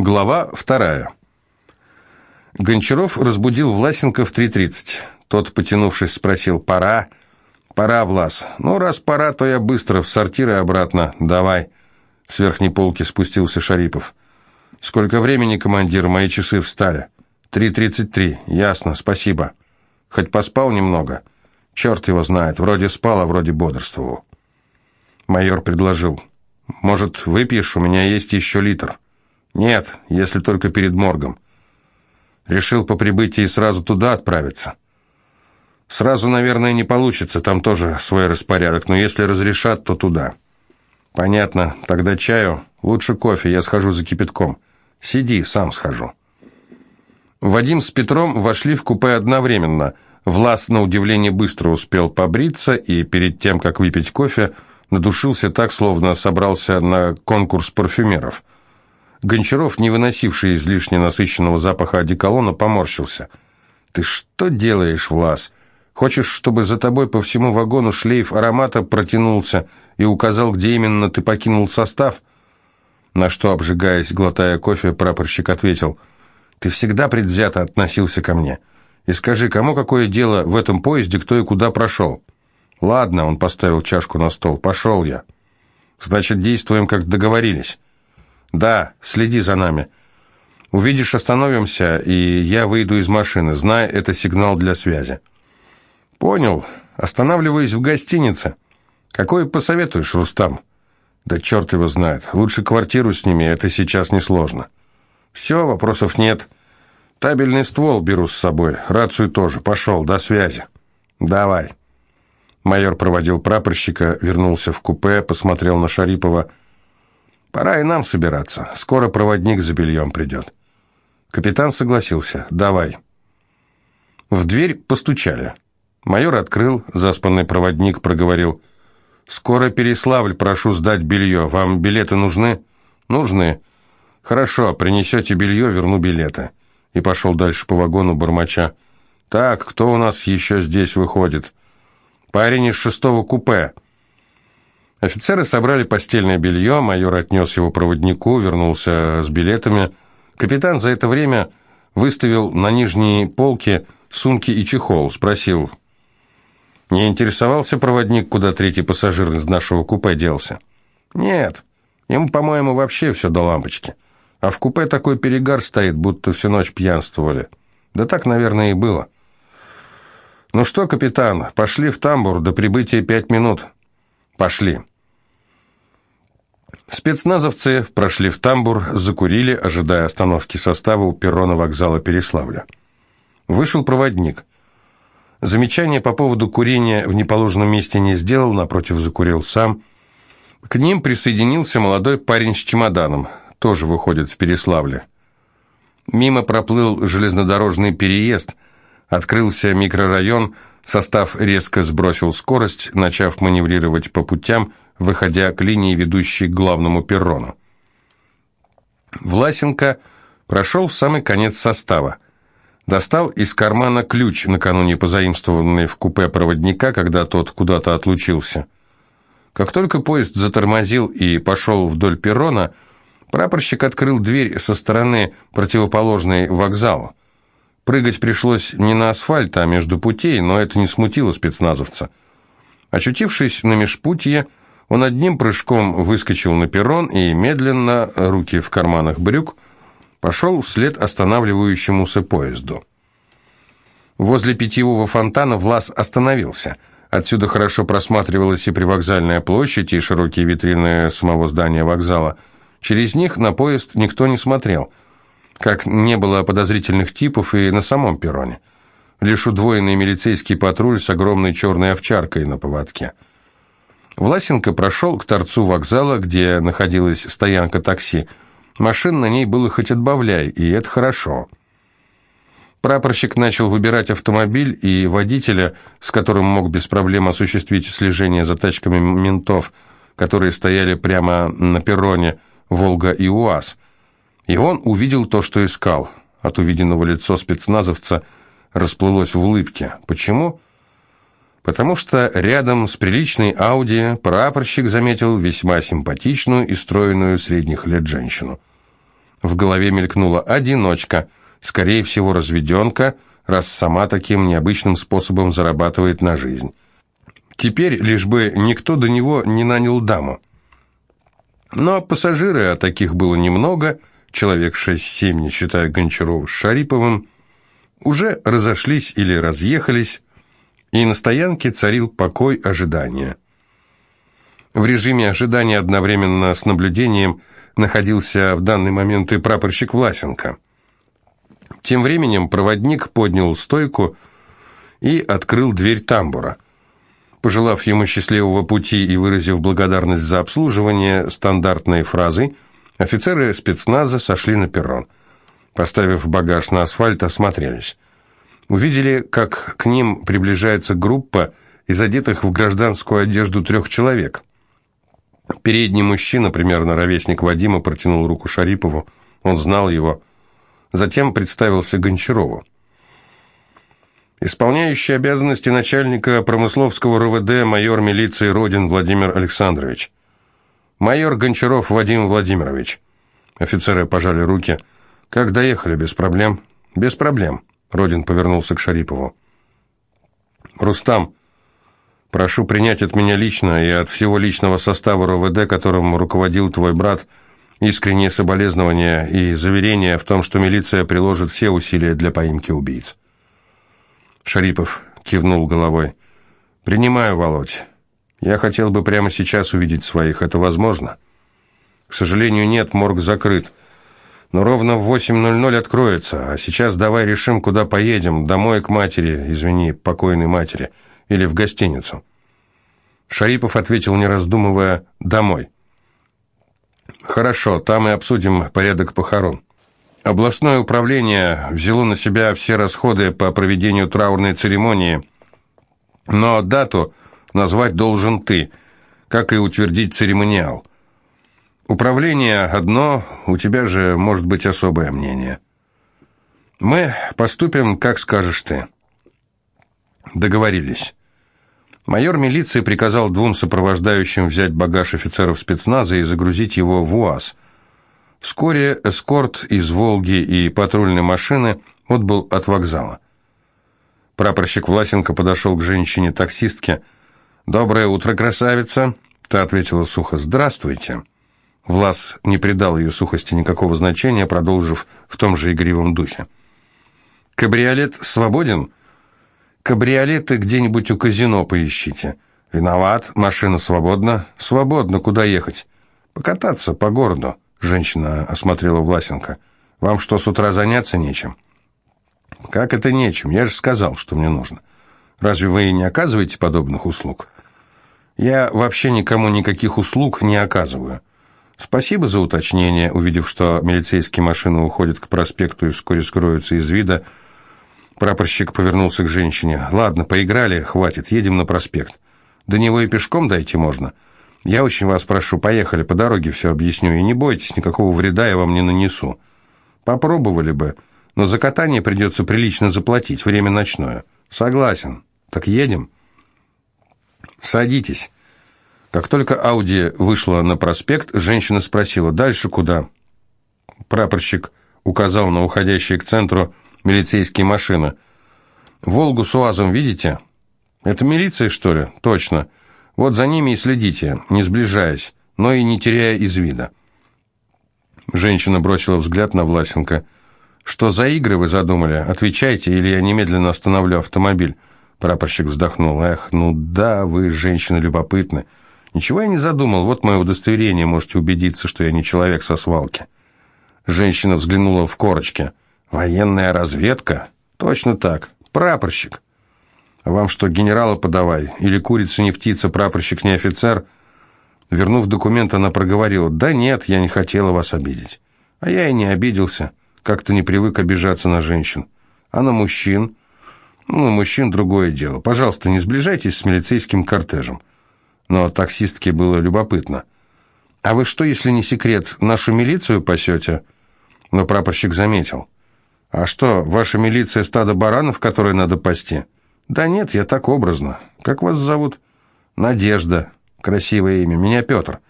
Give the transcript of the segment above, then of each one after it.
Глава вторая. Гончаров разбудил Власенко в 3.30. Тот, потянувшись, спросил «Пора?» «Пора, Влас. Ну, раз пора, то я быстро в сортир обратно. Давай». С верхней полки спустился Шарипов. «Сколько времени, командир? Мои часы встали». «3.33. Ясно, спасибо. Хоть поспал немного?» «Черт его знает. Вроде спал, а вроде бодрствовал». Майор предложил. «Может, выпьешь? У меня есть еще литр». «Нет, если только перед моргом». Решил по прибытии сразу туда отправиться. Сразу, наверное, не получится, там тоже свой распорядок, но если разрешат, то туда. Понятно, тогда чаю, лучше кофе, я схожу за кипятком. Сиди, сам схожу. Вадим с Петром вошли в купе одновременно. Влас, на удивление, быстро успел побриться и перед тем, как выпить кофе, надушился так, словно собрался на конкурс парфюмеров. Гончаров, не выносивший излишне насыщенного запаха одеколона, поморщился. «Ты что делаешь, Влас?» Хочешь, чтобы за тобой по всему вагону шлейф аромата протянулся и указал, где именно ты покинул состав?» На что, обжигаясь, глотая кофе, прапорщик ответил, «Ты всегда предвзято относился ко мне. И скажи, кому какое дело в этом поезде, кто и куда прошел?» «Ладно», — он поставил чашку на стол, — «пошел я». «Значит, действуем, как договорились». «Да, следи за нами». Увидишь, остановимся, и я выйду из машины. Знай, это сигнал для связи. «Понял. Останавливаюсь в гостинице. Какой посоветуешь, Рустам?» «Да черт его знает. Лучше квартиру сними, это сейчас несложно». «Все, вопросов нет. Табельный ствол беру с собой, рацию тоже. Пошел, до связи». «Давай». Майор проводил прапорщика, вернулся в купе, посмотрел на Шарипова. «Пора и нам собираться. Скоро проводник за бельем придет». Капитан согласился. «Давай». В дверь постучали. Майор открыл, заспанный проводник проговорил. «Скоро Переславль, прошу сдать белье. Вам билеты нужны?» «Нужны». «Хорошо, принесете белье, верну билеты». И пошел дальше по вагону бормоча. «Так, кто у нас еще здесь выходит?» «Парень из шестого купе». Офицеры собрали постельное белье, майор отнес его проводнику, вернулся с билетами. Капитан за это время выставил на нижние полки сумки и чехол, спросил, не интересовался проводник, куда третий пассажир из нашего купе делся? Нет, ему, по-моему, вообще все до лампочки. А в купе такой перегар стоит, будто всю ночь пьянствовали. Да так, наверное, и было. Ну что, капитан, пошли в тамбур, до прибытия пять минут. Пошли. Спецназовцы прошли в тамбур, закурили, ожидая остановки состава у перрона вокзала Переславля. Вышел проводник. Замечание по поводу курения в неположенном месте не сделал, напротив, закурил сам. К ним присоединился молодой парень с чемоданом, тоже выходит в Переславле. Мимо проплыл железнодорожный переезд, открылся микрорайон, состав резко сбросил скорость, начав маневрировать по путям, выходя к линии, ведущей к главному перрону. Власенко прошел в самый конец состава – Достал из кармана ключ, накануне позаимствованный в купе проводника, когда тот куда-то отлучился. Как только поезд затормозил и пошел вдоль перрона, прапорщик открыл дверь со стороны противоположной вокзалу. Прыгать пришлось не на асфальт, а между путей, но это не смутило спецназовца. Очутившись на межпутье, он одним прыжком выскочил на перрон и медленно, руки в карманах брюк, пошел вслед останавливающемуся поезду. Возле питьевого фонтана Влас остановился. Отсюда хорошо просматривалась и привокзальная площадь, и широкие витрины самого здания вокзала. Через них на поезд никто не смотрел, как не было подозрительных типов и на самом перроне. Лишь удвоенный милицейский патруль с огромной черной овчаркой на поводке. Власенко прошел к торцу вокзала, где находилась стоянка такси, Машин на ней было хоть отбавляй, и это хорошо. Прапорщик начал выбирать автомобиль и водителя, с которым мог без проблем осуществить слежение за тачками ментов, которые стояли прямо на перроне «Волга» и «УАЗ». И он увидел то, что искал. От увиденного лицо спецназовца расплылось в улыбке. Почему? Потому что рядом с приличной Ауди прапорщик заметил весьма симпатичную и стройную средних лет женщину. В голове мелькнула «одиночка», скорее всего, разведенка, раз сама таким необычным способом зарабатывает на жизнь. Теперь лишь бы никто до него не нанял даму. Но пассажиры, а таких было немного, человек 6-7, не считая Гончарова с Шариповым, уже разошлись или разъехались, и на стоянке царил покой ожидания. В режиме ожидания одновременно с наблюдением находился в данный момент и прапорщик Власенко. Тем временем проводник поднял стойку и открыл дверь тамбура. Пожелав ему счастливого пути и выразив благодарность за обслуживание стандартной фразой, офицеры спецназа сошли на перрон. Поставив багаж на асфальт, осмотрелись. Увидели, как к ним приближается группа из одетых в гражданскую одежду трех человек. Передний мужчина, примерно ровесник Вадима, протянул руку Шарипову. Он знал его. Затем представился Гончарову. Исполняющий обязанности начальника промысловского РВД майор милиции Родин Владимир Александрович. Майор Гончаров Вадим Владимирович. Офицеры пожали руки. Как доехали, без проблем? Без проблем. Родин повернулся к Шарипову. Рустам, прошу принять от меня лично и от всего личного состава РОВД, которым руководил твой брат, искренние соболезнования и заверения в том, что милиция приложит все усилия для поимки убийц. Шарипов кивнул головой. «Принимаю, Володь. Я хотел бы прямо сейчас увидеть своих. Это возможно?» «К сожалению, нет, морг закрыт. Но ровно в 8.00 откроется. А сейчас давай решим, куда поедем. Домой к матери, извини, покойной матери. Или в гостиницу». Шарипов ответил, не раздумывая, «домой». «Хорошо, там и обсудим порядок похорон». Областное управление взяло на себя все расходы по проведению траурной церемонии, но дату назвать должен ты, как и утвердить церемониал. Управление одно, у тебя же может быть особое мнение. Мы поступим, как скажешь ты. Договорились. Майор милиции приказал двум сопровождающим взять багаж офицеров спецназа и загрузить его в УАЗ – Вскоре эскорт из «Волги» и патрульной машины отбыл от вокзала. Прапорщик Власенко подошел к женщине-таксистке. «Доброе утро, красавица!» Та ответила сухо «Здравствуйте!» Влас не придал ее сухости никакого значения, продолжив в том же игривом духе. «Кабриолет свободен?» «Кабриолеты где-нибудь у казино поищите». «Виноват, машина свободна». «Свободно, куда ехать?» «Покататься по городу». Женщина осмотрела Власенко. «Вам что, с утра заняться нечем?» «Как это нечем? Я же сказал, что мне нужно. Разве вы не оказываете подобных услуг?» «Я вообще никому никаких услуг не оказываю». «Спасибо за уточнение», увидев, что милицейские машины уходят к проспекту и вскоре скроются из вида. Прапорщик повернулся к женщине. «Ладно, поиграли, хватит, едем на проспект. До него и пешком дойти можно». Я очень вас прошу, поехали по дороге, все объясню, и не бойтесь, никакого вреда я вам не нанесу. Попробовали бы, но за катание придется прилично заплатить, время ночное. Согласен. Так едем? Садитесь. Как только Ауди вышла на проспект, женщина спросила, дальше куда? Прапорщик указал на уходящие к центру милицейские машины. «Волгу с УАЗом видите?» «Это милиция, что ли?» «Точно». Вот за ними и следите, не сближаясь, но и не теряя из вида. Женщина бросила взгляд на Власенко. «Что за игры вы задумали? Отвечайте, или я немедленно остановлю автомобиль». Прапорщик вздохнул. «Эх, ну да, вы, женщина, любопытны. Ничего я не задумал. Вот мое удостоверение, можете убедиться, что я не человек со свалки». Женщина взглянула в корочки. «Военная разведка?» «Точно так. Прапорщик». Вам что, генерала подавай? Или курица не птица, прапорщик не офицер?» Вернув документ, она проговорила, «Да нет, я не хотела вас обидеть». А я и не обиделся, как-то не привык обижаться на женщин. А на мужчин? Ну, мужчин другое дело. Пожалуйста, не сближайтесь с милицейским кортежем. Но таксистке было любопытно. «А вы что, если не секрет, нашу милицию пасете?» Но прапорщик заметил. «А что, ваша милиция стадо баранов, которые надо пасти?» «Да нет, я так образно. Как вас зовут?» «Надежда. Красивое имя. Меня Петр».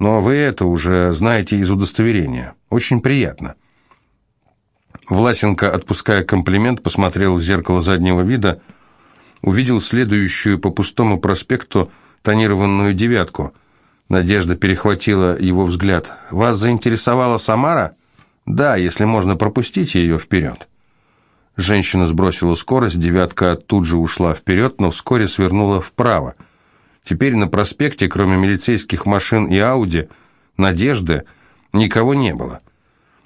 Но вы это уже знаете из удостоверения. Очень приятно». Власенко, отпуская комплимент, посмотрел в зеркало заднего вида, увидел следующую по пустому проспекту тонированную девятку. Надежда перехватила его взгляд. «Вас заинтересовала Самара?» «Да, если можно, пропустите ее вперед». Женщина сбросила скорость, девятка тут же ушла вперед, но вскоре свернула вправо. Теперь на проспекте, кроме милицейских машин и Ауди, Надежды, никого не было.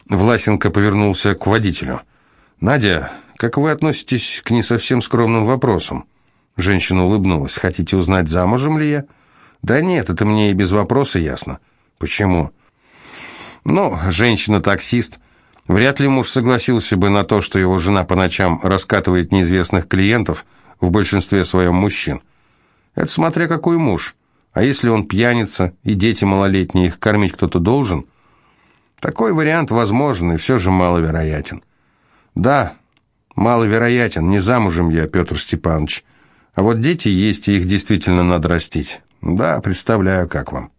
Власенко повернулся к водителю. «Надя, как вы относитесь к не совсем скромным вопросам?» Женщина улыбнулась. «Хотите узнать, замужем ли я?» «Да нет, это мне и без вопроса ясно». «Почему?» «Ну, женщина-таксист. Вряд ли муж согласился бы на то, что его жена по ночам раскатывает неизвестных клиентов, в большинстве своем мужчин. Это смотря какой муж. А если он пьяница, и дети малолетние, их кормить кто-то должен?» Такой вариант возможен и все же маловероятен. Да, маловероятен, не замужем я, Петр Степанович. А вот дети есть, и их действительно надо растить. Да, представляю, как вам.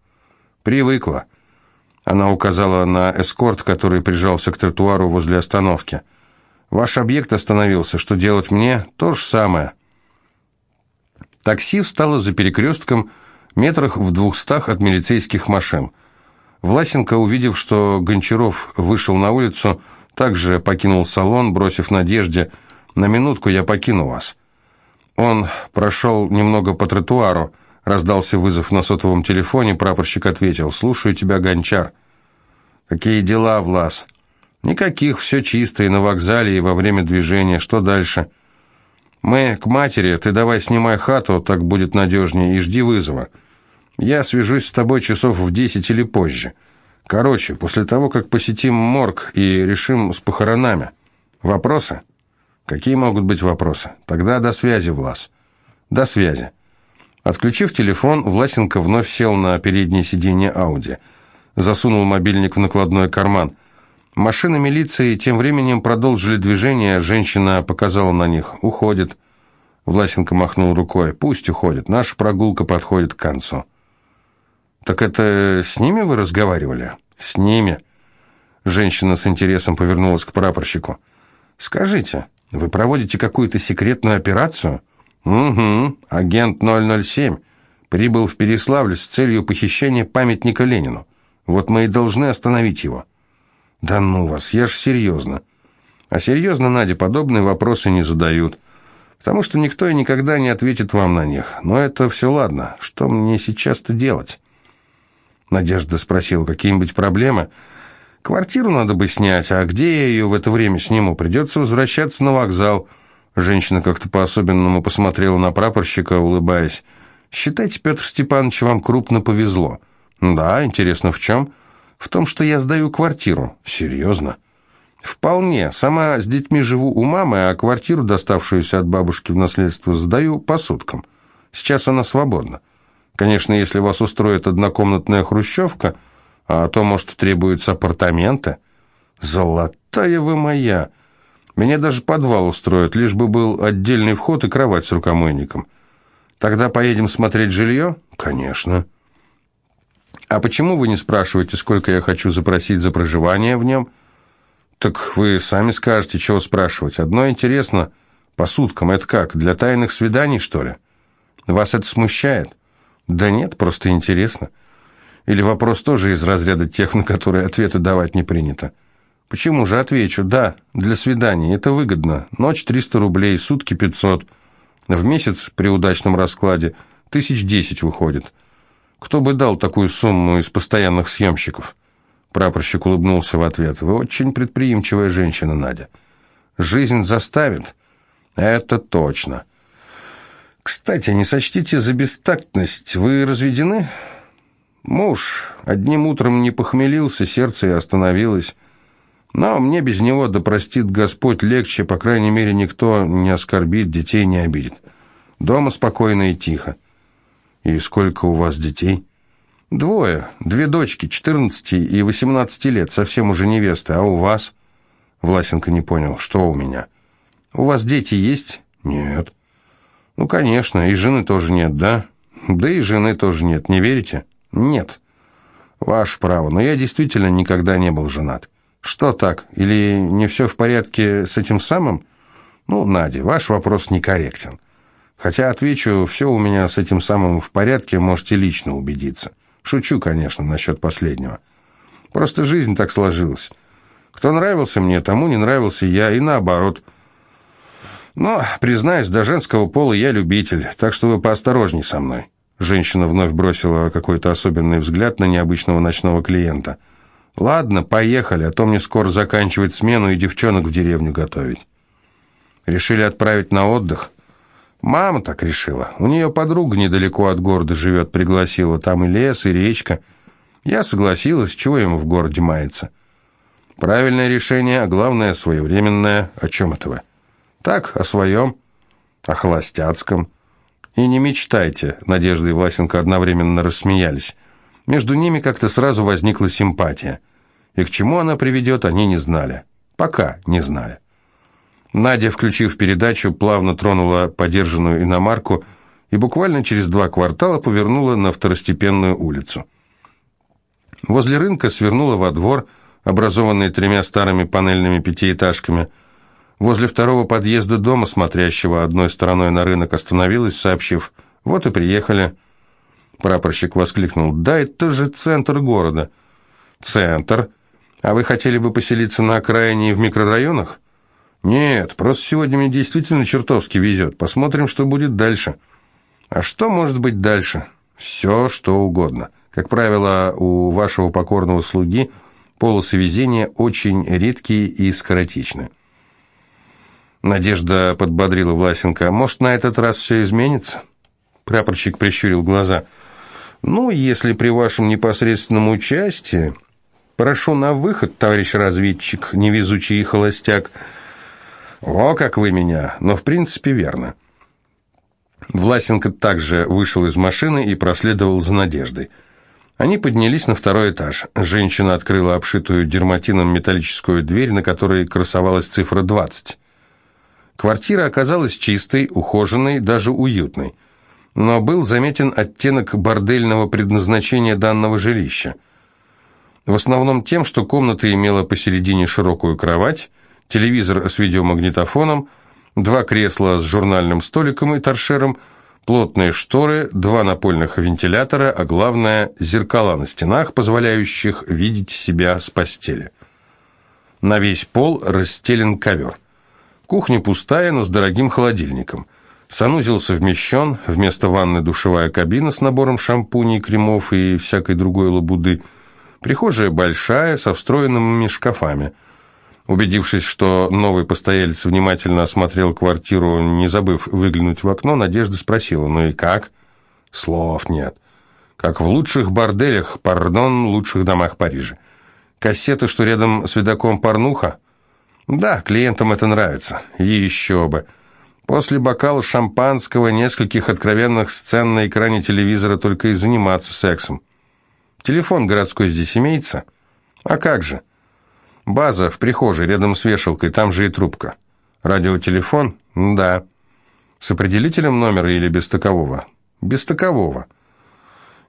Привыкла. Она указала на эскорт, который прижался к тротуару возле остановки. Ваш объект остановился. Что делать мне? То же самое. Такси встало за перекрестком метрах в двухстах от милицейских машин. Власенко, увидев, что Гончаров вышел на улицу, также покинул салон, бросив Надежде «На минутку я покину вас». Он прошел немного по тротуару, раздался вызов на сотовом телефоне, прапорщик ответил «Слушаю тебя, Гончар». «Какие дела, Влас?» «Никаких, все чисто и на вокзале, и во время движения. Что дальше?» «Мы к матери, ты давай снимай хату, так будет надежнее, и жди вызова». Я свяжусь с тобой часов в десять или позже. Короче, после того, как посетим морг и решим с похоронами. Вопросы? Какие могут быть вопросы? Тогда до связи, Влас. До связи. Отключив телефон, Власенко вновь сел на переднее сиденье Ауди. Засунул мобильник в накладной карман. Машины милиции тем временем продолжили движение, женщина показала на них. «Уходит». Власенко махнул рукой. «Пусть уходит, наша прогулка подходит к концу». «Так это с ними вы разговаривали?» «С ними». Женщина с интересом повернулась к прапорщику. «Скажите, вы проводите какую-то секретную операцию?» «Угу, агент 007. Прибыл в Переславль с целью похищения памятника Ленину. Вот мы и должны остановить его». «Да ну вас, я ж серьезно». «А серьезно, Надя, подобные вопросы не задают, потому что никто и никогда не ответит вам на них. Но это все ладно. Что мне сейчас-то делать?» Надежда спросила, какие-нибудь проблемы? Квартиру надо бы снять, а где я ее в это время сниму? Придется возвращаться на вокзал. Женщина как-то по-особенному посмотрела на прапорщика, улыбаясь. Считайте, Петр Степанович, вам крупно повезло. Да, интересно, в чем? В том, что я сдаю квартиру. Серьезно? Вполне. Сама с детьми живу у мамы, а квартиру, доставшуюся от бабушки в наследство, сдаю по суткам. Сейчас она свободна. Конечно, если вас устроит однокомнатная хрущевка, а то, может, требуются апартаменты. Золотая вы моя! Меня даже подвал устроит, лишь бы был отдельный вход и кровать с рукомойником. Тогда поедем смотреть жилье? Конечно. А почему вы не спрашиваете, сколько я хочу запросить за проживание в нем? Так вы сами скажете, чего спрашивать. Одно интересно, по суткам, это как, для тайных свиданий, что ли? Вас это смущает? Да нет, просто интересно. Или вопрос тоже из разряда тех, на которые ответы давать не принято. Почему же отвечу? Да, для свидания. Это выгодно. Ночь 300 рублей, сутки 500. В месяц при удачном раскладе тысяч десять выходит. Кто бы дал такую сумму из постоянных съемщиков? Прапорщик улыбнулся в ответ. Вы очень предприимчивая женщина, Надя. Жизнь заставит. Это точно. Кстати, не сочтите за бестактность. Вы разведены? Муж одним утром не похмелился, сердце и остановилось. Но мне без него, да простит Господь, легче, по крайней мере, никто не оскорбит, детей не обидит. Дома спокойно и тихо. И сколько у вас детей? Двое, две дочки, 14 и 18 лет, совсем уже невесты. А у вас? Власенко не понял, что у меня? У вас дети есть? Нет. Ну, конечно, и жены тоже нет, да? Да и жены тоже нет, не верите? Нет. Ваше право, но я действительно никогда не был женат. Что так? Или не все в порядке с этим самым? Ну, Надя, ваш вопрос некорректен. Хотя отвечу, все у меня с этим самым в порядке, можете лично убедиться. Шучу, конечно, насчет последнего. Просто жизнь так сложилась. Кто нравился мне, тому не нравился я, и наоборот. Но, признаюсь, до женского пола я любитель, так что вы поосторожней со мной. Женщина вновь бросила какой-то особенный взгляд на необычного ночного клиента. «Ладно, поехали, а то мне скоро заканчивать смену и девчонок в деревню готовить». Решили отправить на отдых? Мама так решила. У нее подруга недалеко от города живет, пригласила. Там и лес, и речка. Я согласилась, чего ему в городе мается. Правильное решение, а главное, своевременное. О чем это вы? Так, о своем, о холостяцком. И не мечтайте, Надежда и Власенко одновременно рассмеялись. Между ними как-то сразу возникла симпатия. И к чему она приведет, они не знали. Пока не знали. Надя, включив передачу, плавно тронула подержанную иномарку и буквально через два квартала повернула на второстепенную улицу. Возле рынка свернула во двор, образованный тремя старыми панельными пятиэтажками. Возле второго подъезда дома, смотрящего одной стороной на рынок, остановилась, сообщив «Вот и приехали». Прапорщик воскликнул «Да это же центр города». «Центр? А вы хотели бы поселиться на окраине и в микрорайонах?» «Нет, просто сегодня мне действительно чертовски везет. Посмотрим, что будет дальше». «А что может быть дальше?» «Все, что угодно. Как правило, у вашего покорного слуги полосы везения очень редкие и скоротечны». Надежда подбодрила Власенко. «Может, на этот раз все изменится?» Прапорщик прищурил глаза. «Ну, если при вашем непосредственном участии...» «Прошу на выход, товарищ разведчик, невезучий и холостяк». «О, как вы меня! Но в принципе верно». Власенко также вышел из машины и проследовал за Надеждой. Они поднялись на второй этаж. Женщина открыла обшитую дерматином металлическую дверь, на которой красовалась цифра 20. Квартира оказалась чистой, ухоженной, даже уютной. Но был заметен оттенок бордельного предназначения данного жилища. В основном тем, что комната имела посередине широкую кровать, телевизор с видеомагнитофоном, два кресла с журнальным столиком и торшером, плотные шторы, два напольных вентилятора, а главное – зеркала на стенах, позволяющих видеть себя с постели. На весь пол расстелен ковер. Кухня пустая, но с дорогим холодильником. Санузел совмещен, вместо ванны душевая кабина с набором шампуней, кремов и всякой другой лабуды. Прихожая большая, со встроенными шкафами – Убедившись, что новый постоялец внимательно осмотрел квартиру, не забыв выглянуть в окно, Надежда спросила, «Ну и как?» «Слов нет. Как в лучших борделях, пардон, лучших домах Парижа. Кассеты, что рядом с видоком порнуха?» «Да, клиентам это нравится. И еще бы. После бокала шампанского, нескольких откровенных сцен на экране телевизора только и заниматься сексом. Телефон городской здесь имеется? А как же?» База в прихожей, рядом с вешалкой, там же и трубка. Радиотелефон? Да. С определителем номера или без такового? Без такового.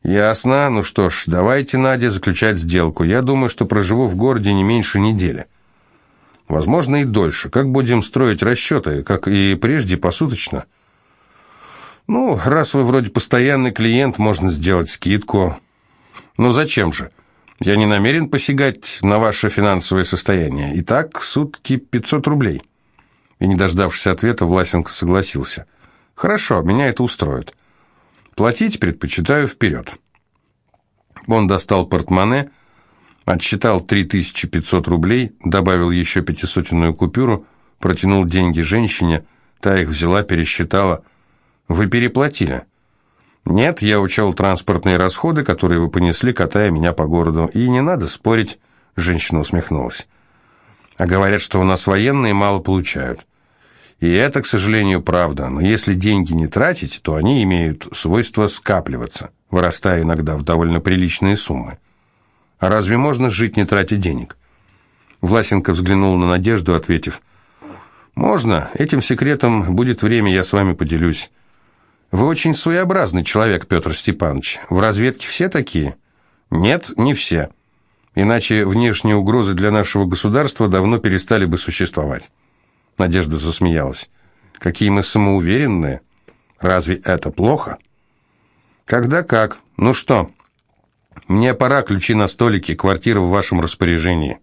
Ясно. Ну что ж, давайте, Надя, заключать сделку. Я думаю, что проживу в городе не меньше недели. Возможно, и дольше. Как будем строить расчеты? Как и прежде, посуточно? Ну, раз вы вроде постоянный клиент, можно сделать скидку. Ну, зачем же? Я не намерен посягать на ваше финансовое состояние. Итак, сутки 500 рублей». И, не дождавшись ответа, Власенко согласился. «Хорошо, меня это устроит. Платить предпочитаю вперед». Он достал портмоне, отсчитал 3500 рублей, добавил еще пятисотенную купюру, протянул деньги женщине, та их взяла, пересчитала. «Вы переплатили». «Нет, я учел транспортные расходы, которые вы понесли, катая меня по городу. И не надо спорить», — женщина усмехнулась. «А говорят, что у нас военные мало получают». И это, к сожалению, правда. Но если деньги не тратить, то они имеют свойство скапливаться, вырастая иногда в довольно приличные суммы. А разве можно жить, не тратя денег? Власенко взглянул на Надежду, ответив, «Можно. Этим секретом будет время, я с вами поделюсь». Вы очень своеобразный человек, Петр Степанович. В разведке все такие? Нет, не все. Иначе внешние угрозы для нашего государства давно перестали бы существовать. Надежда засмеялась. Какие мы самоуверенные. Разве это плохо? Когда как? Ну что? Мне пора, ключи на столике, квартира в вашем распоряжении.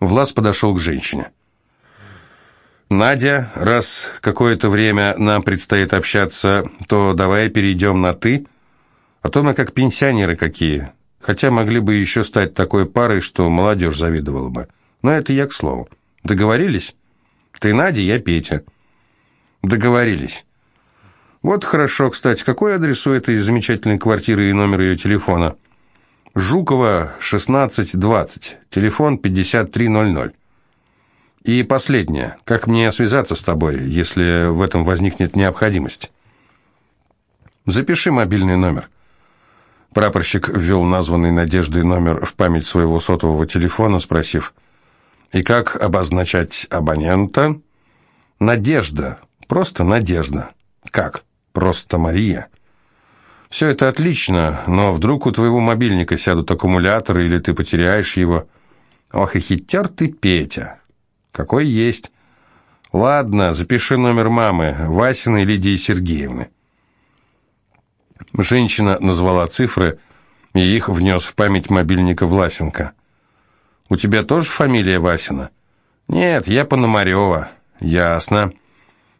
Влас подошел к женщине. Надя, раз какое-то время нам предстоит общаться, то давай перейдем на «ты», а то мы как пенсионеры какие. Хотя могли бы еще стать такой парой, что молодежь завидовала бы. Но это я к слову. Договорились? Ты Надя, я Петя. Договорились. Вот хорошо, кстати, какой адрес у этой замечательной квартиры и номер ее телефона? Жукова, 1620, телефон 5300. И последнее. Как мне связаться с тобой, если в этом возникнет необходимость? Запиши мобильный номер. Прапорщик ввел названный Надеждой номер в память своего сотового телефона, спросив, «И как обозначать абонента?» «Надежда. Просто Надежда». «Как? Просто Мария?» «Все это отлично, но вдруг у твоего мобильника сядут аккумуляторы, или ты потеряешь его?» «Ох и хитер ты, Петя!» «Какой есть?» «Ладно, запиши номер мамы, Васиной Лидии Сергеевны». Женщина назвала цифры, и их внес в память мобильника Власенко. «У тебя тоже фамилия Васина?» «Нет, я Пономарева». «Ясно».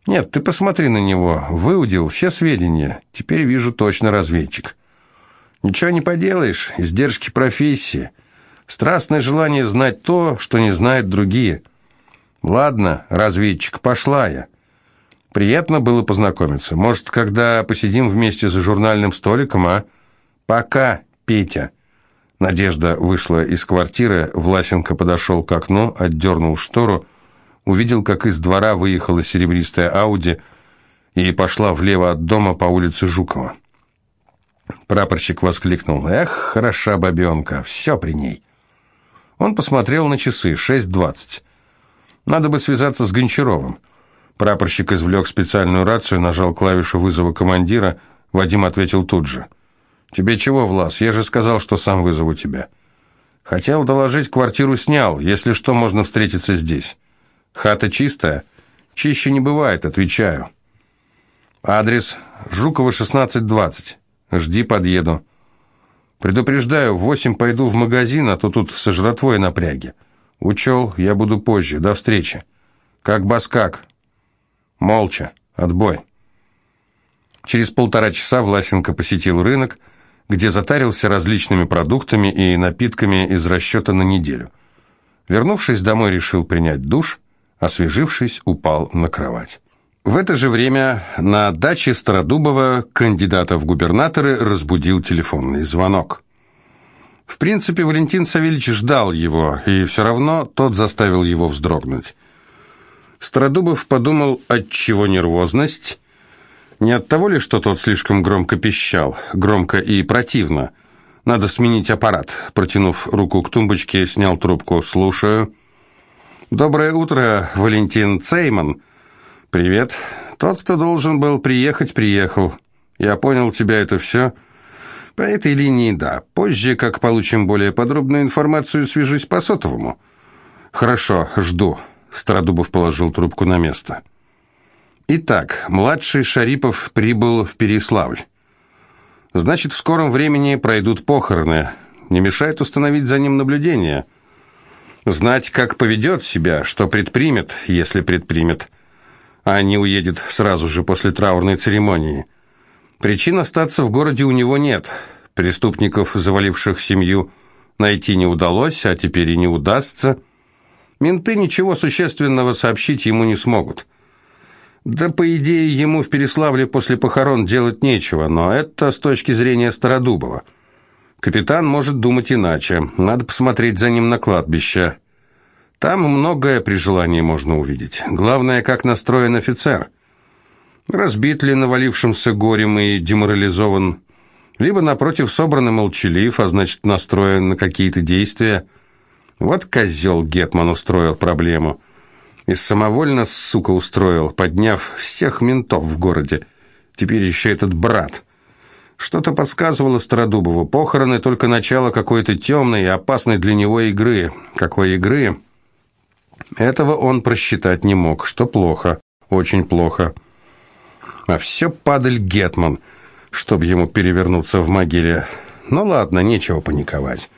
«Нет, ты посмотри на него. Выудил все сведения. Теперь вижу точно разведчик». «Ничего не поделаешь. Издержки профессии. Страстное желание знать то, что не знают другие». «Ладно, разведчик, пошла я». Приятно было познакомиться. Может, когда посидим вместе за журнальным столиком, а? Пока, Петя. Надежда вышла из квартиры, Власенко подошел к окну, отдернул штору, увидел, как из двора выехала серебристая Ауди и пошла влево от дома по улице Жукова. Прапорщик воскликнул. «Эх, хороша бабенка, все при ней». Он посмотрел на часы, 6.20. Надо бы связаться с Гончаровым. Прапорщик извлек специальную рацию, нажал клавишу вызова командира. Вадим ответил тут же. «Тебе чего, Влас? Я же сказал, что сам вызову тебя». «Хотел доложить, квартиру снял. Если что, можно встретиться здесь». «Хата чистая?» «Чище не бывает, отвечаю». «Адрес. Жукова, 1620. Жди, подъеду». «Предупреждаю, в восемь пойду в магазин, а то тут со напряги». «Учел, я буду позже. До встречи». «Как баскак?» Молча. Отбой. Через полтора часа Власенко посетил рынок, где затарился различными продуктами и напитками из расчета на неделю. Вернувшись домой, решил принять душ, освежившись, упал на кровать. В это же время на даче Стародубова кандидата в губернаторы разбудил телефонный звонок. В принципе, Валентин Савельевич ждал его, и все равно тот заставил его вздрогнуть. Стародубов подумал, отчего нервозность? Не от того ли, что тот слишком громко пищал, громко и противно? Надо сменить аппарат. Протянув руку к тумбочке, снял трубку. «Слушаю». «Доброе утро, Валентин Цейман». «Привет. Тот, кто должен был приехать, приехал. Я понял, тебя это все?» «По этой линии, да. Позже, как получим более подробную информацию, свяжусь по сотовому». «Хорошо, жду». Стародубов положил трубку на место. Итак, младший Шарипов прибыл в Переславль. Значит, в скором времени пройдут похороны. Не мешает установить за ним наблюдение. Знать, как поведет себя, что предпримет, если предпримет, а не уедет сразу же после траурной церемонии. Причин остаться в городе у него нет. Преступников, заваливших семью, найти не удалось, а теперь и не удастся. Менты ничего существенного сообщить ему не смогут. Да, по идее, ему в Переславле после похорон делать нечего, но это с точки зрения Стародубова. Капитан может думать иначе. Надо посмотреть за ним на кладбище. Там многое при желании можно увидеть. Главное, как настроен офицер. Разбит ли навалившимся горем и деморализован, либо, напротив, собран и молчалив, а значит, настроен на какие-то действия – вот козел Гетман устроил проблему. И самовольно, сука, устроил, подняв всех ментов в городе. Теперь еще этот брат. Что-то подсказывало Стародубову. Похороны — только начало какой-то темной и опасной для него игры. Какой игры? Этого он просчитать не мог, что плохо, очень плохо. А все падаль Гетман, чтобы ему перевернуться в могиле. Ну ладно, нечего паниковать.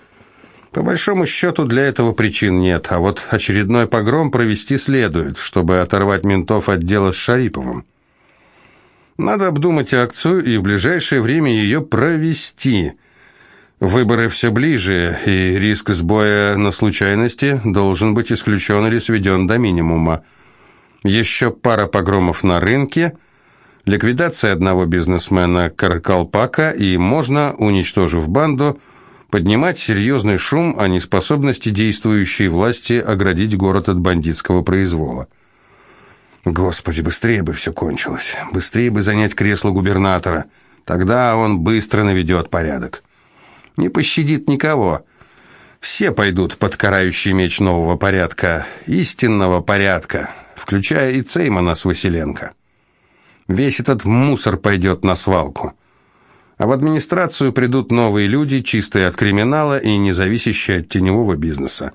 По большому счету для этого причин нет, а вот очередной погром провести следует, чтобы оторвать ментов от дела с Шариповым. Надо обдумать акцию и в ближайшее время ее провести. Выборы все ближе, и риск сбоя на случайности должен быть исключен или сведен до минимума. Еще пара погромов на рынке, ликвидация одного бизнесмена Каракалпака, и можно, уничтожив банду, поднимать серьезный шум о неспособности действующей власти оградить город от бандитского произвола. Господи, быстрее бы все кончилось. Быстрее бы занять кресло губернатора. Тогда он быстро наведет порядок. Не пощадит никого. Все пойдут под карающий меч нового порядка, истинного порядка, включая и Цеймана с Василенко. Весь этот мусор пойдет на свалку. А в администрацию придут новые люди, чистые от криминала и независящие от теневого бизнеса.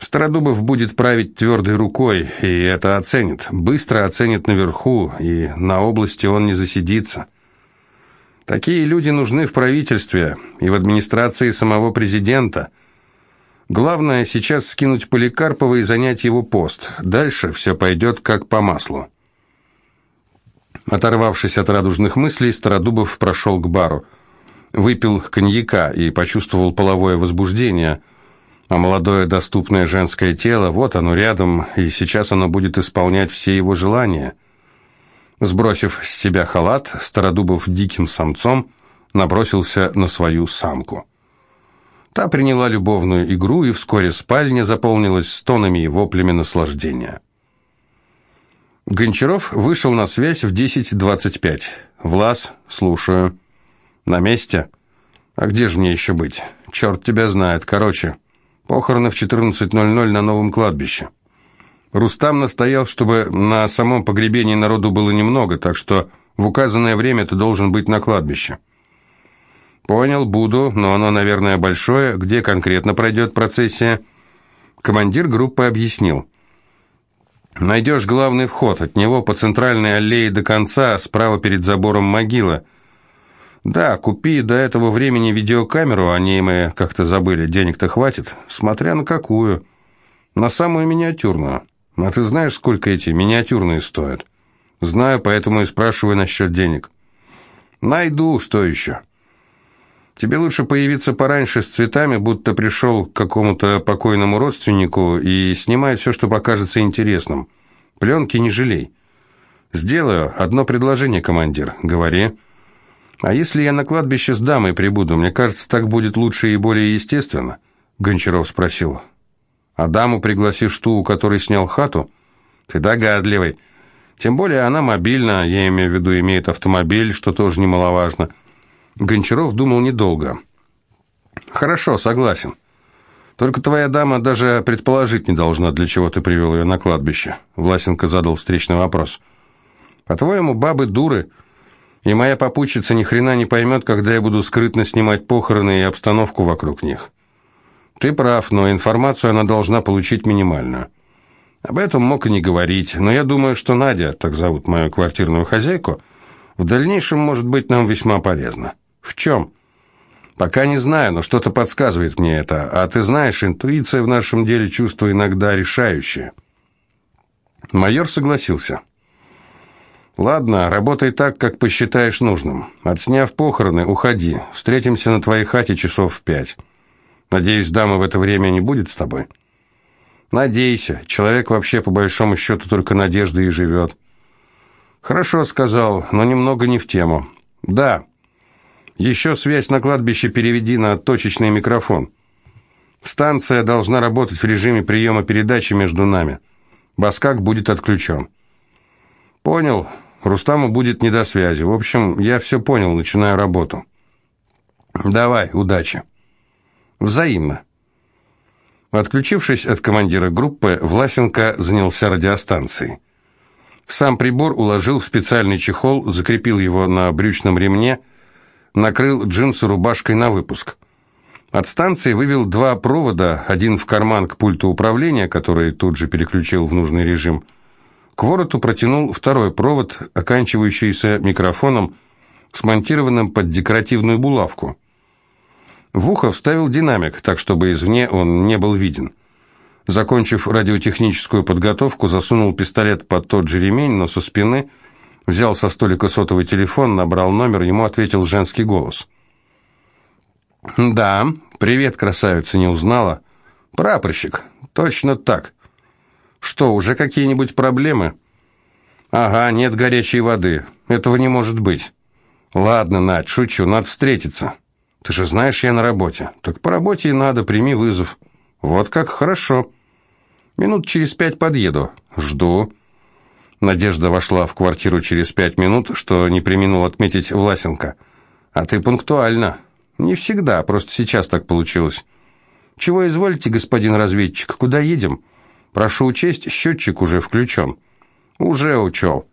Стародубов будет править твердой рукой, и это оценит. Быстро оценит наверху, и на области он не засидится. Такие люди нужны в правительстве и в администрации самого президента. Главное сейчас скинуть Поликарпова и занять его пост. Дальше все пойдет как по маслу. Оторвавшись от радужных мыслей, Стародубов прошел к бару. Выпил коньяка и почувствовал половое возбуждение. А молодое доступное женское тело, вот оно рядом, и сейчас оно будет исполнять все его желания. Сбросив с себя халат, Стародубов диким самцом набросился на свою самку. Та приняла любовную игру, и вскоре спальня заполнилась стонами и воплями наслаждения. Гончаров вышел на связь в 10.25. «Влас, слушаю». «На месте?» «А где же мне еще быть? Черт тебя знает. Короче, похороны в 14.00 на новом кладбище». Рустам настоял, чтобы на самом погребении народу было немного, так что в указанное время ты должен быть на кладбище. «Понял, буду, но оно, наверное, большое. Где конкретно пройдет процессия?» Командир группы объяснил. Найдешь главный вход, от него по центральной аллее до конца, справа перед забором могила. Да, купи до этого времени видеокамеру, о ней мы как-то забыли, денег-то хватит, смотря на какую. На самую миниатюрную. А ты знаешь, сколько эти миниатюрные стоят? Знаю, поэтому и спрашиваю насчет денег. Найду, что еще? Тебе лучше появиться пораньше с цветами, будто пришел к какому-то покойному родственнику и снимай все, что покажется интересным. Пленки не жалей. Сделаю одно предложение, командир. Говори. А если я на кладбище с дамой прибуду, мне кажется, так будет лучше и более естественно, Гончаров спросил. А даму пригласишь ту, у которой снял хату? Ты догадливый. Тем более она мобильна, я имею в виду, имеет автомобиль, что тоже немаловажно. Гончаров думал недолго. «Хорошо, согласен. Только твоя дама даже предположить не должна, для чего ты привел ее на кладбище». Власенко задал встречный вопрос. «По-твоему, бабы дуры, и моя попутчица ни хрена не поймет, когда я буду скрытно снимать похороны и обстановку вокруг них. Ты прав, но информацию она должна получить минимальную. Об этом мог и не говорить, но я думаю, что Надя, так зовут мою квартирную хозяйку, в дальнейшем может быть нам весьма полезна». В чем? Пока не знаю, но что-то подсказывает мне это. А ты знаешь, интуиция в нашем деле чувство иногда решающее. Майор согласился. Ладно, работай так, как посчитаешь нужным. Отсняв похороны, уходи. Встретимся на твоей хате часов в пять. Надеюсь, дама в это время не будет с тобой. Надейся. Человек вообще по большому счету только надеждой и живет. Хорошо сказал, но немного не в тему. Да. Еще связь на кладбище переведи на точечный микрофон. Станция должна работать в режиме приема передачи между нами. Баскак будет отключен. Понял. Рустаму будет не до связи. В общем, я все понял, начинаю работу. Давай, удачи. Взаимно. Отключившись от командира группы, Власенко занялся радиостанцией. Сам прибор уложил в специальный чехол, закрепил его на брючном ремне, накрыл джинсы рубашкой на выпуск. От станции вывел два провода, один в карман к пульту управления, который тут же переключил в нужный режим. К вороту протянул второй провод, оканчивающийся микрофоном, смонтированным под декоративную булавку. В ухо вставил динамик, так чтобы извне он не был виден. Закончив радиотехническую подготовку, засунул пистолет под тот же ремень, но со спины, взял со столика сотовый телефон, набрал номер, ему ответил женский голос. «Да, привет, красавица, не узнала?» «Прапорщик, точно так». «Что, уже какие-нибудь проблемы?» «Ага, нет горячей воды. Этого не может быть». «Ладно, Надь, шучу, надо встретиться». «Ты же знаешь, я на работе». «Так по работе и надо, прими вызов». «Вот как хорошо». Минут через пять подъеду. Жду. Надежда вошла в квартиру через пять минут, что не преминул отметить Власенко. А ты пунктуально. Не всегда, просто сейчас так получилось. Чего изволите, господин разведчик, куда едем? Прошу учесть, счетчик уже включен. Уже учел.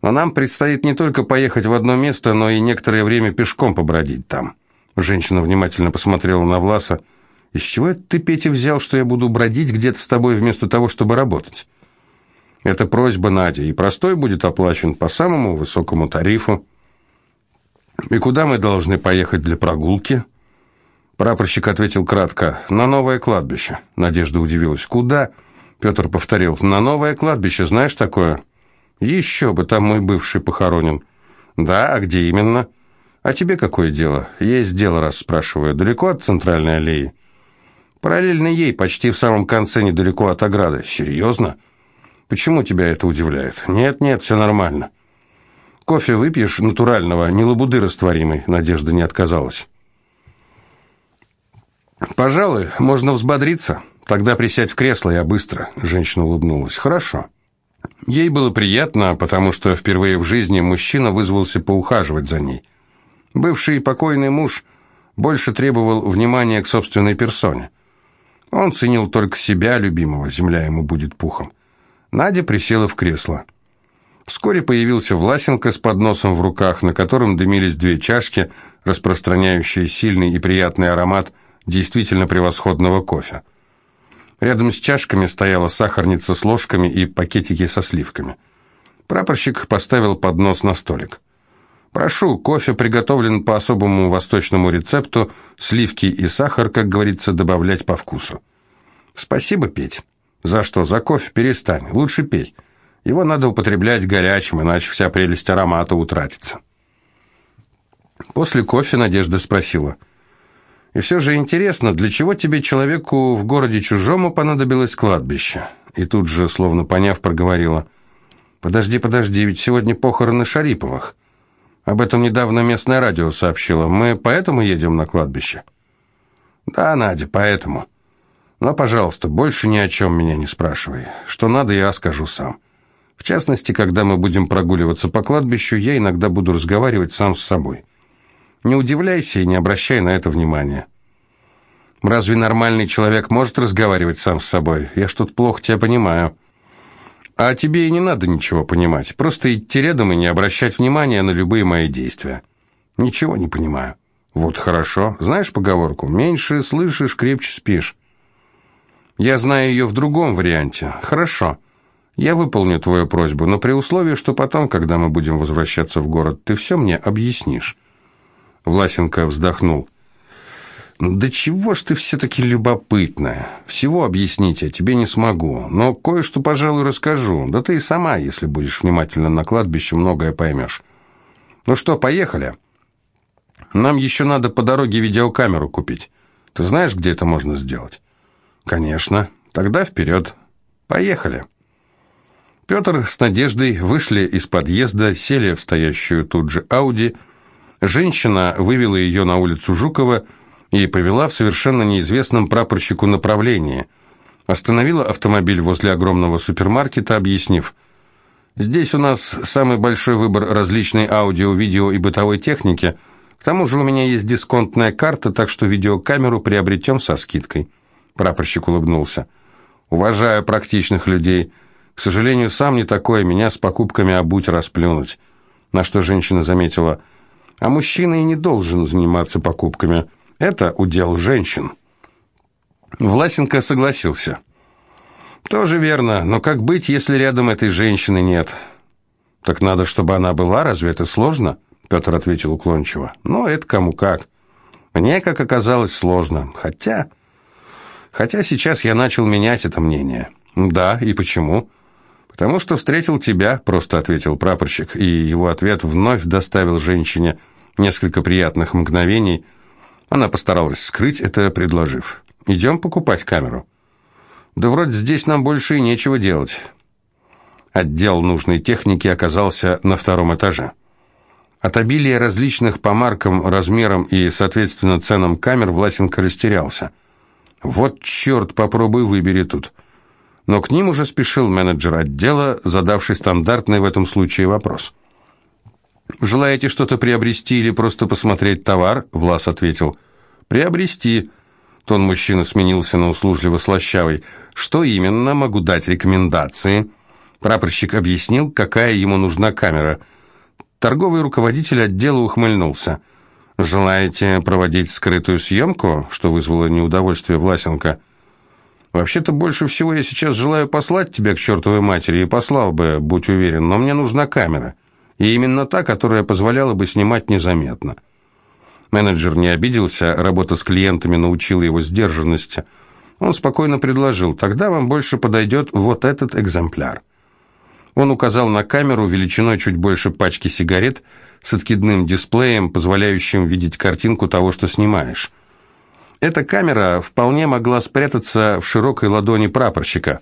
Но нам предстоит не только поехать в одно место, но и некоторое время пешком побродить там. Женщина внимательно посмотрела на Власа. Из чего это ты, Петя, взял, что я буду бродить где-то с тобой вместо того, чтобы работать? Это просьба Надя, и простой будет оплачен по самому высокому тарифу. И куда мы должны поехать для прогулки? Прапорщик ответил кратко. На новое кладбище. Надежда удивилась. Куда? Петр повторил. На новое кладбище, знаешь такое? Еще бы, там мой бывший похоронен. Да, а где именно? А тебе какое дело? Есть дело, раз спрашиваю. Далеко от центральной аллеи? Параллельно ей, почти в самом конце, недалеко от ограды. Серьезно? Почему тебя это удивляет? Нет, нет, все нормально. Кофе выпьешь натурального, не лабуды растворимой, Надежда не отказалась. Пожалуй, можно взбодриться. Тогда присядь в кресло, я быстро. Женщина улыбнулась. Хорошо. Ей было приятно, потому что впервые в жизни мужчина вызвался поухаживать за ней. Бывший покойный муж больше требовал внимания к собственной персоне. Он ценил только себя, любимого, земля ему будет пухом. Надя присела в кресло. Вскоре появился Власенко с подносом в руках, на котором дымились две чашки, распространяющие сильный и приятный аромат действительно превосходного кофе. Рядом с чашками стояла сахарница с ложками и пакетики со сливками. Прапорщик поставил поднос на столик. «Прошу, кофе приготовлен по особому восточному рецепту, сливки и сахар, как говорится, добавлять по вкусу». «Спасибо, Петь». «За что? За кофе перестань. Лучше пей. Его надо употреблять горячим, иначе вся прелесть аромата утратится». После кофе Надежда спросила. «И все же интересно, для чего тебе, человеку в городе чужому, понадобилось кладбище?» И тут же, словно поняв, проговорила. «Подожди, подожди, ведь сегодня похороны Шариповых». Об этом недавно местное радио сообщило. Мы поэтому едем на кладбище? Да, Надя, поэтому. Но, пожалуйста, больше ни о чем меня не спрашивай. Что надо, я скажу сам. В частности, когда мы будем прогуливаться по кладбищу, я иногда буду разговаривать сам с собой. Не удивляйся и не обращай на это внимания. Разве нормальный человек может разговаривать сам с собой? Я что-то плохо тебя понимаю. А тебе и не надо ничего понимать. Просто идти рядом и не обращать внимания на любые мои действия. Ничего не понимаю. Вот хорошо. Знаешь поговорку? Меньше слышишь, крепче спишь. Я знаю ее в другом варианте. Хорошо. Я выполню твою просьбу, но при условии, что потом, когда мы будем возвращаться в город, ты все мне объяснишь. Власенко вздохнул. «Да чего ж ты все-таки любопытная? Всего объяснить я тебе не смогу, но кое-что, пожалуй, расскажу. Да ты и сама, если будешь внимательно на кладбище, многое поймешь. Ну что, поехали? Нам еще надо по дороге видеокамеру купить. Ты знаешь, где это можно сделать?» «Конечно. Тогда вперед. Поехали». Петр с Надеждой вышли из подъезда, сели в стоящую тут же Ауди. Женщина вывела ее на улицу Жукова, и повела в совершенно неизвестном прапорщику направлении. Остановила автомобиль возле огромного супермаркета, объяснив, «Здесь у нас самый большой выбор различной аудио, видео и бытовой техники. К тому же у меня есть дисконтная карта, так что видеокамеру приобретем со скидкой». Прапорщик улыбнулся. «Уважаю практичных людей. К сожалению, сам не такой, меня с покупками обуть расплюнуть». На что женщина заметила – А мужчина и не должен заниматься покупками. Это удел женщин. Власенко согласился. Тоже верно, но как быть, если рядом этой женщины нет? Так надо, чтобы она была, разве это сложно? Петр ответил уклончиво. Ну, это кому как. Мне, как оказалось, сложно. Хотя... Хотя сейчас я начал менять это мнение. Да, и почему? Потому что встретил тебя, просто ответил прапорщик, и его ответ вновь доставил женщине несколько приятных мгновений. Она постаралась скрыть это, предложив. «Идем покупать камеру». «Да вроде здесь нам больше и нечего делать». Отдел нужной техники оказался на втором этаже. От обилия различных по маркам, размерам и, соответственно, ценам камер Власенко растерялся. «Вот черт, попробуй выбери тут». Но к ним уже спешил менеджер отдела, задавший стандартный в этом случае вопрос. «Желаете что-то приобрести или просто посмотреть товар?» Влас ответил. «Приобрести». Тон мужчины сменился на услужливо-слащавый. «Что именно? Могу дать рекомендации». Прапорщик объяснил, какая ему нужна камера. Торговый руководитель отдела ухмыльнулся. «Желаете проводить скрытую съемку?» что вызвало неудовольствие Власенко. «Вообще-то больше всего я сейчас желаю послать тебя к чертовой матери, и послал бы, будь уверен, но мне нужна камера. И именно та, которая позволяла бы снимать незаметно». Менеджер не обиделся, работа с клиентами научила его сдержанности. Он спокойно предложил, тогда вам больше подойдет вот этот экземпляр. Он указал на камеру величиной чуть больше пачки сигарет с откидным дисплеем, позволяющим видеть картинку того, что снимаешь. Эта камера вполне могла спрятаться в широкой ладони прапорщика.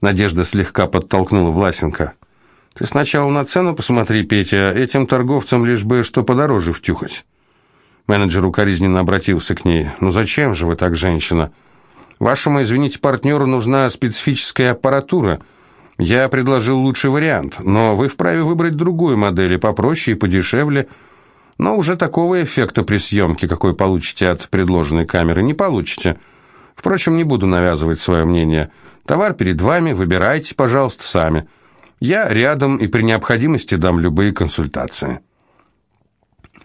Надежда слегка подтолкнула Власенко. «Ты сначала на цену посмотри, Петя, этим торговцам лишь бы что подороже втюхать». Менеджер укоризненно обратился к ней. «Ну зачем же вы так, женщина? Вашему, извините, партнеру нужна специфическая аппаратура. Я предложил лучший вариант, но вы вправе выбрать другую модель, и попроще и подешевле, но уже такого эффекта при съемке, какой получите от предложенной камеры, не получите. Впрочем, не буду навязывать свое мнение. Товар перед вами, выбирайте, пожалуйста, сами. Я рядом и при необходимости дам любые консультации».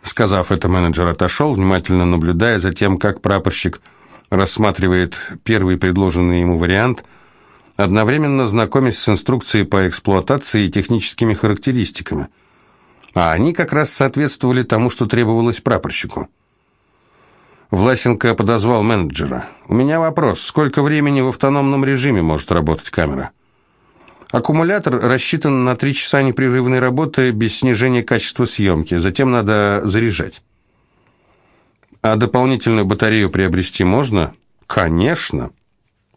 Сказав это, менеджер отошел, внимательно наблюдая за тем, как прапорщик рассматривает первый предложенный ему вариант, одновременно знакомясь с инструкцией по эксплуатации и техническими характеристиками – а они как раз соответствовали тому, что требовалось прапорщику. Власенко подозвал менеджера. «У меня вопрос. Сколько времени в автономном режиме может работать камера?» Аккумулятор рассчитан на три часа непрерывной работы без снижения качества съемки. Затем надо заряжать. А дополнительную батарею приобрести можно? Конечно.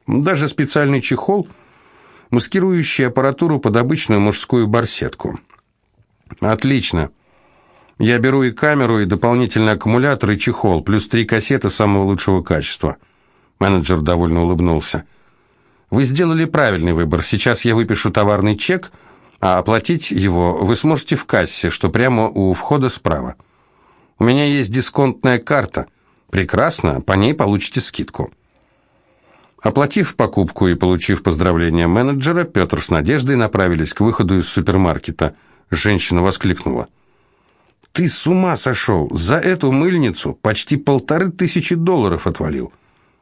Даже специальный чехол, маскирующий аппаратуру под обычную мужскую барсетку. Отлично. Я беру и камеру, и дополнительный аккумулятор, и чехол, плюс три кассеты самого лучшего качества. Менеджер довольно улыбнулся. Вы сделали правильный выбор. Сейчас я выпишу товарный чек, а оплатить его вы сможете в кассе, что прямо у входа справа. У меня есть дисконтная карта. Прекрасно, по ней получите скидку. Оплатив покупку и получив поздравления менеджера, Петр с Надеждой направились к выходу из супермаркета – Женщина воскликнула. «Ты с ума сошел! За эту мыльницу почти полторы тысячи долларов отвалил.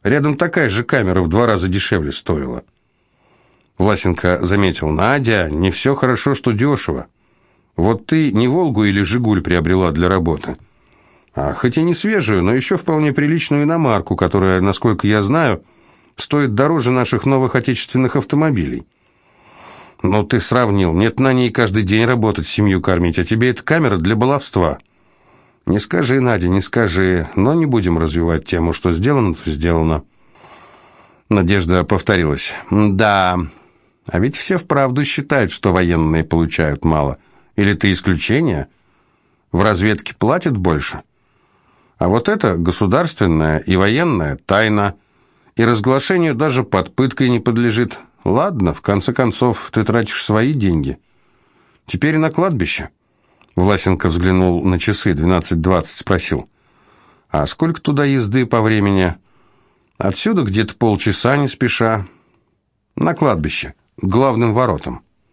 Рядом такая же камера в два раза дешевле стоила». Власенко заметил, «Надя, не все хорошо, что дешево. Вот ты не «Волгу» или «Жигуль» приобрела для работы, а хоть и не свежую, но еще вполне приличную иномарку, которая, насколько я знаю, стоит дороже наших новых отечественных автомобилей». «Ну, ты сравнил. Нет на ней каждый день работать, семью кормить, а тебе эта камера для баловства». «Не скажи, Надя, не скажи, но не будем развивать тему, что сделано, то сделано». Надежда повторилась. «Да, а ведь все вправду считают, что военные получают мало. Или ты исключение? В разведке платят больше? А вот это государственная и военная тайна, и разглашению даже под пыткой не подлежит». Ладно, в конце концов, ты тратишь свои деньги. Теперь на кладбище. Власенко взглянул на часы, 12.20, спросил. А сколько туда езды по времени? Отсюда где-то полчаса, не спеша. На кладбище, к главным воротам.